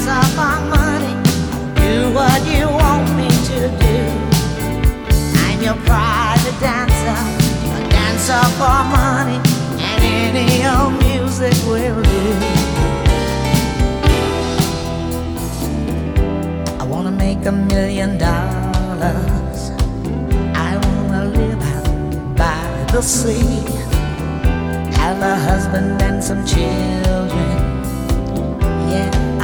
a dancer for money. Do what you want me to do. I'm your private dancer, a dancer for money, and any old music will do. I wanna make a million dollars. I wanna live out by the sea. Have a husband and some children.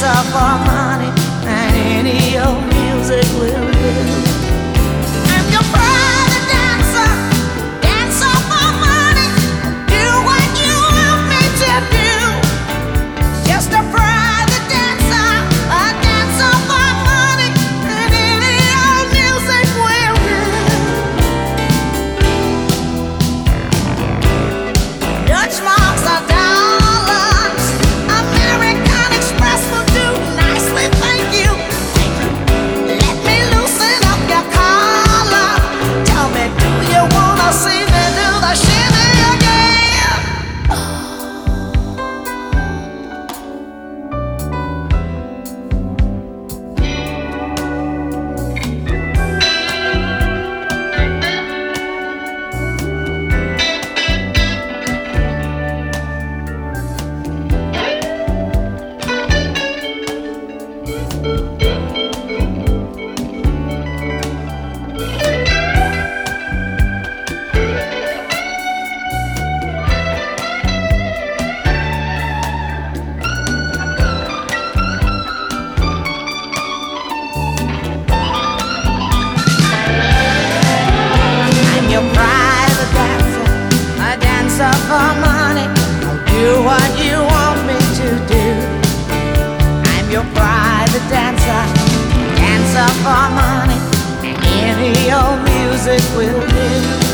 for money. any old music will do.